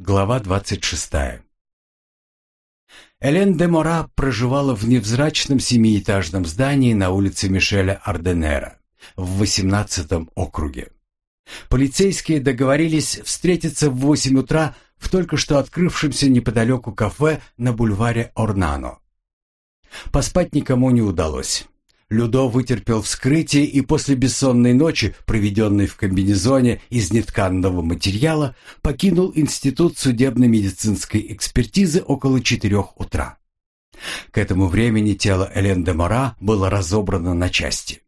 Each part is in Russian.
Глава 26. Элен де Мора проживала в невзрачном семиэтажном здании на улице Мишеля Арденера в 18 округе. Полицейские договорились встретиться в 8 утра в только что открывшемся неподалеку кафе на бульваре Орнано. Поспать никому не удалось. Людо вытерпел вскрытие и после бессонной ночи, проведенной в комбинезоне из нетканного материала, покинул Институт судебно-медицинской экспертизы около четырех утра. К этому времени тело Элен де Мора было разобрано на части.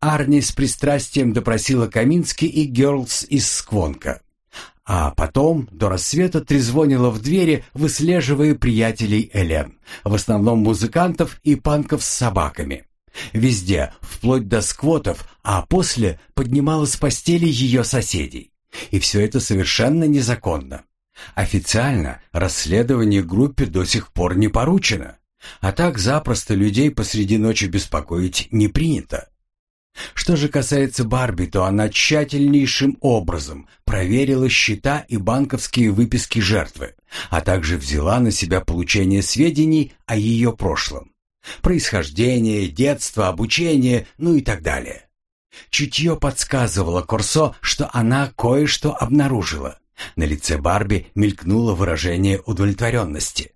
Арни с пристрастием допросила Камински и Герлс из Сквонка. А потом до рассвета трезвонила в двери, выслеживая приятелей Элен, в основном музыкантов и панков с собаками. Везде, вплоть до сквотов, а после поднимала с постели ее соседей. И все это совершенно незаконно. Официально расследование группе до сих пор не поручено. А так запросто людей посреди ночи беспокоить не принято. Что же касается Барби, то она тщательнейшим образом проверила счета и банковские выписки жертвы, а также взяла на себя получение сведений о ее прошлом. Происхождение, детство, обучение, ну и так далее. Чутье подсказывало Корсо, что она кое-что обнаружила. На лице Барби мелькнуло выражение удовлетворенности.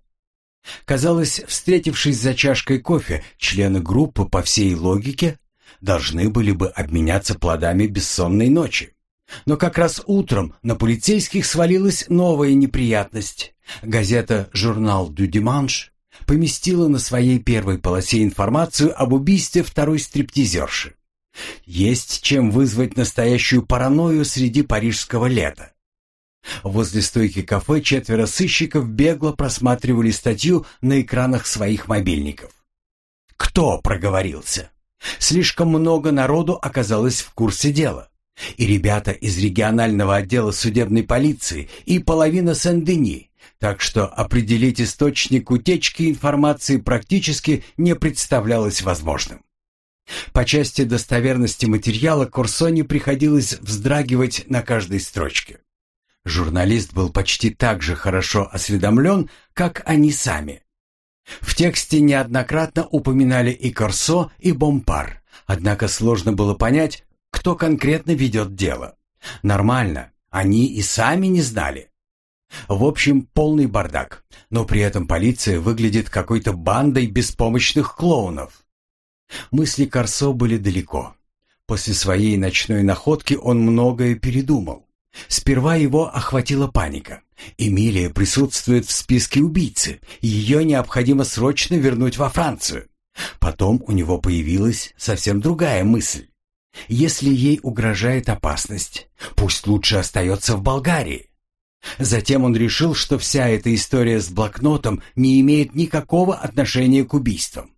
Казалось, встретившись за чашкой кофе, члены группы по всей логике должны были бы обменяться плодами бессонной ночи. Но как раз утром на полицейских свалилась новая неприятность. Газета «Журнал Дю Диманш» поместила на своей первой полосе информацию об убийстве второй стриптизерши. Есть чем вызвать настоящую паранойю среди парижского лета. Возле стойки кафе четверо сыщиков бегло просматривали статью на экранах своих мобильников. Кто проговорился? Слишком много народу оказалось в курсе дела. И ребята из регионального отдела судебной полиции, и половина Сен-Дени, так что определить источник утечки информации практически не представлялось возможным. По части достоверности материала Корсоне приходилось вздрагивать на каждой строчке. Журналист был почти так же хорошо осведомлен, как они сами. В тексте неоднократно упоминали и Корсо, и Бомпар, однако сложно было понять, кто конкретно ведет дело. Нормально, они и сами не знали. В общем, полный бардак, но при этом полиция выглядит какой-то бандой беспомощных клоунов. Мысли Корсо были далеко. После своей ночной находки он многое передумал. Сперва его охватила паника. Эмилия присутствует в списке убийцы, ее необходимо срочно вернуть во Францию. Потом у него появилась совсем другая мысль. Если ей угрожает опасность, пусть лучше остается в Болгарии. Затем он решил, что вся эта история с блокнотом не имеет никакого отношения к убийствам.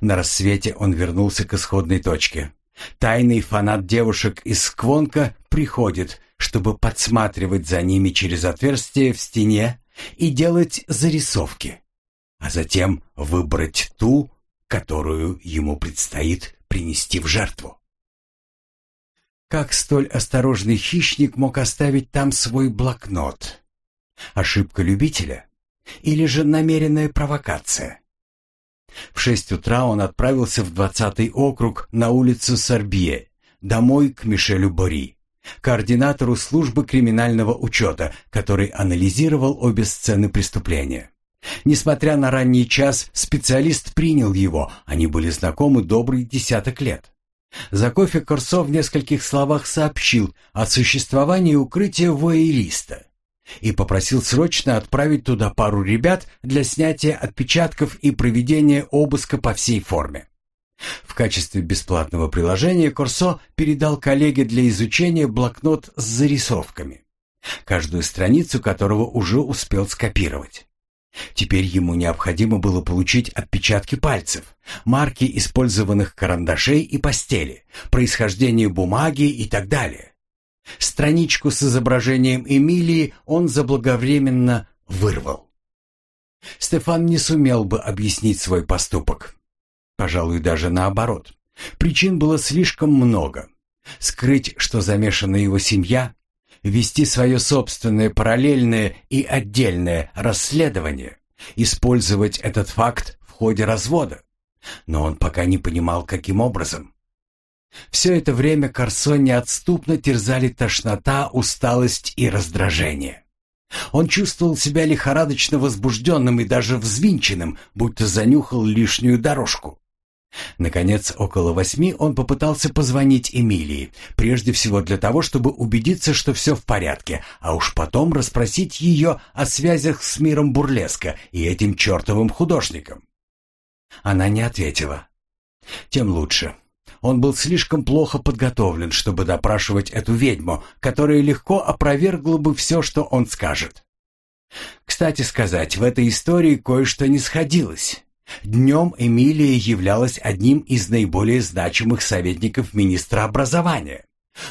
На рассвете он вернулся к исходной точке. Тайный фанат девушек из Сквонка приходит, чтобы подсматривать за ними через отверстие в стене и делать зарисовки, а затем выбрать ту, которую ему предстоит принести в жертву. Как столь осторожный хищник мог оставить там свой блокнот? Ошибка любителя? Или же намеренная провокация? В шесть утра он отправился в двадцатый округ на улицу Сорбье, домой к Мишелю Бори, координатору службы криминального учета, который анализировал обе сцены преступления. Несмотря на ранний час, специалист принял его, они были знакомы добрый десяток лет. За кофе Корсо в нескольких словах сообщил о существовании укрытия воериста и попросил срочно отправить туда пару ребят для снятия отпечатков и проведения обыска по всей форме. В качестве бесплатного приложения Корсо передал коллеге для изучения блокнот с зарисовками, каждую страницу которого уже успел скопировать. Теперь ему необходимо было получить отпечатки пальцев, марки использованных карандашей и постели, происхождение бумаги и так далее. Страничку с изображением Эмилии он заблаговременно вырвал. Стефан не сумел бы объяснить свой поступок. Пожалуй, даже наоборот. Причин было слишком много. Скрыть, что замешана его семья, вести свое собственное параллельное и отдельное расследование, использовать этот факт в ходе развода. Но он пока не понимал, каким образом. Все это время Корсо неотступно терзали тошнота, усталость и раздражение. Он чувствовал себя лихорадочно возбужденным и даже взвинченным, будто занюхал лишнюю дорожку. Наконец, около восьми он попытался позвонить Эмилии, прежде всего для того, чтобы убедиться, что все в порядке, а уж потом расспросить ее о связях с миром бурлеска и этим чертовым художником. Она не ответила. Тем лучше. Он был слишком плохо подготовлен, чтобы допрашивать эту ведьму, которая легко опровергла бы все, что он скажет. Кстати сказать, в этой истории кое-что не сходилось. Днем Эмилия являлась одним из наиболее значимых советников министра образования.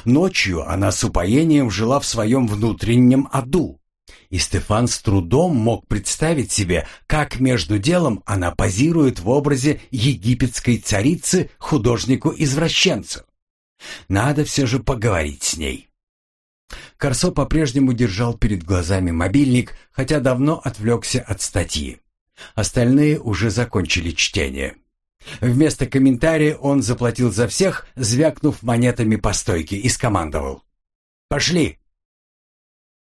Ночью она с упоением жила в своем внутреннем аду. И Стефан с трудом мог представить себе, как между делом она позирует в образе египетской царицы художнику-извращенцу. Надо все же поговорить с ней. Корсо по-прежнему держал перед глазами мобильник, хотя давно отвлекся от статьи. Остальные уже закончили чтение. Вместо комментария он заплатил за всех, звякнув монетами по стойке, и скомандовал. «Пошли!»